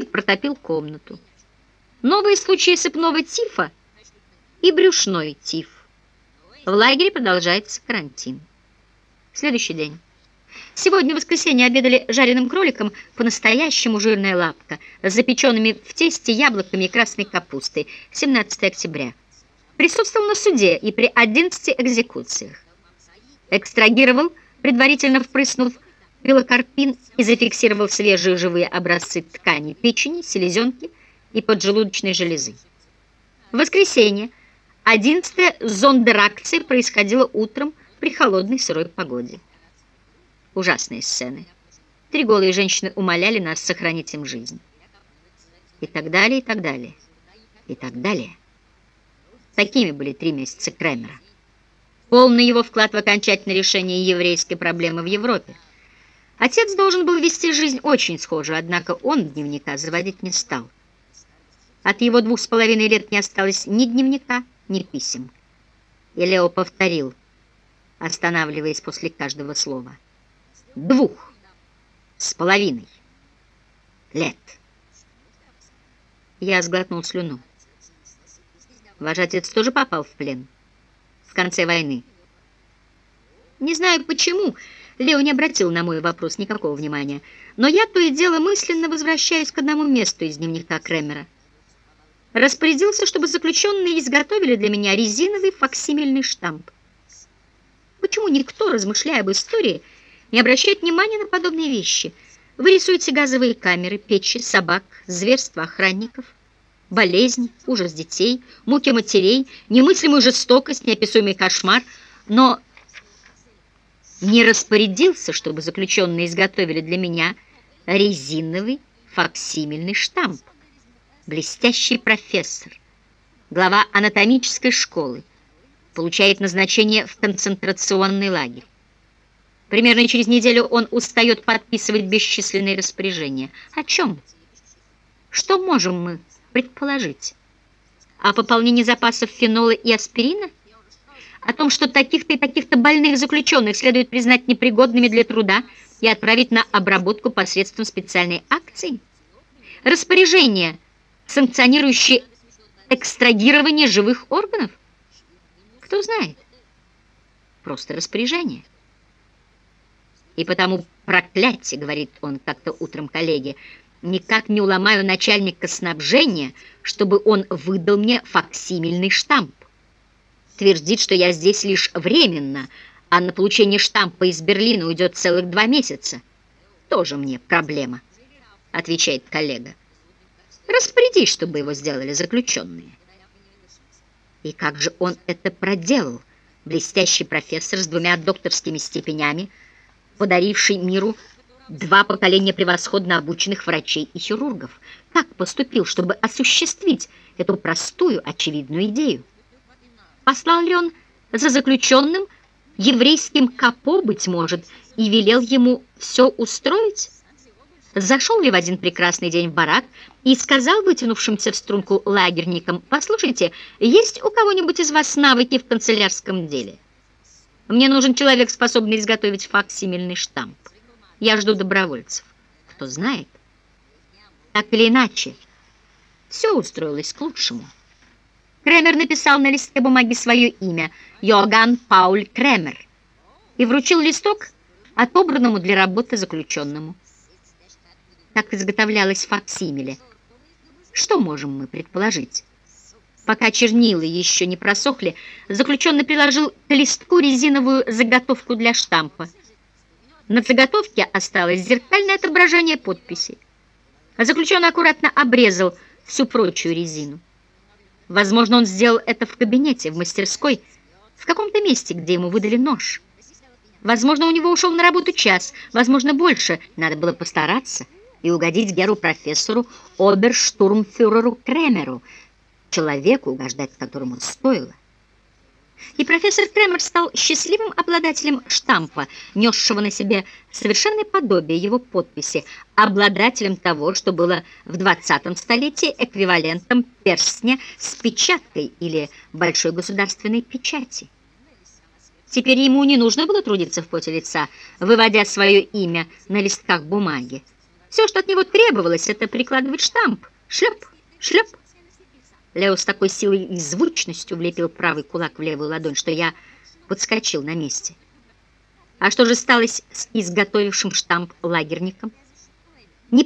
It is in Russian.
дороге протопил комнату. Новые случаи сыпного тифа и брюшной тиф. В лагере продолжается карантин. Следующий день. Сегодня, в воскресенье, обедали жареным кроликом по-настоящему жирная лапка с запеченными в тесте яблоками и красной капустой. 17 октября. Присутствовал на суде и при 11 экзекуциях. Экстрагировал, предварительно впрыснув пилокарпин и зафиксировал свежие живые образцы ткани печени, селезенки и поджелудочной железы. В воскресенье 11 зондеракция происходила утром при холодной сырой погоде. Ужасные сцены. Три голые женщины умоляли нас сохранить им жизнь. И так далее, и так далее, и так далее. Такими были три месяца Кремера. Полный его вклад в окончательное решение еврейской проблемы в Европе. Отец должен был вести жизнь очень схожую, однако он дневника заводить не стал. От его двух с половиной лет не осталось ни дневника, ни писем. И Лео повторил, останавливаясь после каждого слова. Двух с половиной лет. Я сглотнул слюну. Ваш отец тоже попал в плен в конце войны. Не знаю почему, Лео не обратил на мой вопрос никакого внимания, но я то и дело мысленно возвращаюсь к одному месту из дневника Кремера. Распорядился, чтобы заключенные изготовили для меня резиновый факсимильный штамп. Почему никто, размышляя об истории, не обращает внимания на подобные вещи? Вы рисуете газовые камеры, печи, собак, зверства охранников – болезнь, ужас детей, муки матерей, немыслимую жестокость, неописуемый кошмар, но не распорядился, чтобы заключенные изготовили для меня резиновый факсимильный штамп. Блестящий профессор, глава анатомической школы, получает назначение в концентрационный лагерь. Примерно через неделю он устает подписывать бесчисленные распоряжения. О чем? Что можем мы предположить. О пополнении запасов фенола и аспирина? О том, что таких-то и таких-то больных заключенных следует признать непригодными для труда и отправить на обработку посредством специальной акции? Распоряжение, санкционирующее экстрагирование живых органов? Кто знает? Просто распоряжение. И потому проклятие, говорит он как-то утром коллеге, никак не уломаю начальника снабжения, чтобы он выдал мне факсимильный штамп. Твердит, что я здесь лишь временно, а на получение штампа из Берлина уйдет целых два месяца. Тоже мне проблема, отвечает коллега. Распорядись, чтобы его сделали заключенные. И как же он это проделал, блестящий профессор с двумя докторскими степенями, подаривший миру два поколения превосходно обученных врачей и хирургов. Как поступил, чтобы осуществить эту простую, очевидную идею? Послал ли он за заключенным еврейским капо, быть может, и велел ему все устроить? Зашел ли в один прекрасный день в барак и сказал вытянувшимся в струнку лагерникам, «Послушайте, есть у кого-нибудь из вас навыки в канцелярском деле? Мне нужен человек, способный изготовить факсимильный штамп». Я жду добровольцев. Кто знает? Так или иначе, все устроилось к лучшему. Кремер написал на листке бумаги свое имя Йоган Пауль Кремер и вручил листок отобранному для работы заключенному. Так изготовлялась факсимиле. Что можем мы предположить? Пока чернила еще не просохли, заключенный приложил к листку резиновую заготовку для штампа. На заготовке осталось зеркальное отображение подписи. А заключенный аккуратно обрезал всю прочую резину. Возможно, он сделал это в кабинете, в мастерской, в каком-то месте, где ему выдали нож. Возможно, у него ушел на работу час, возможно, больше. Надо было постараться и угодить геру-профессору оберштурмфюреру Кремеру, человеку, угождать которому стоило. И профессор Кремер стал счастливым обладателем штампа, несшего на себе совершенное подобие его подписи, обладателем того, что было в 20 столетии эквивалентом перстня с печаткой или большой государственной печати. Теперь ему не нужно было трудиться в поте лица, выводя свое имя на листках бумаги. Все, что от него требовалось, это прикладывать штамп. Шлеп, шлеп. Лео с такой силой и звучностью влепил правый кулак в левую ладонь, что я подскочил на месте. А что же сталось с изготовившим штамп лагерником? Не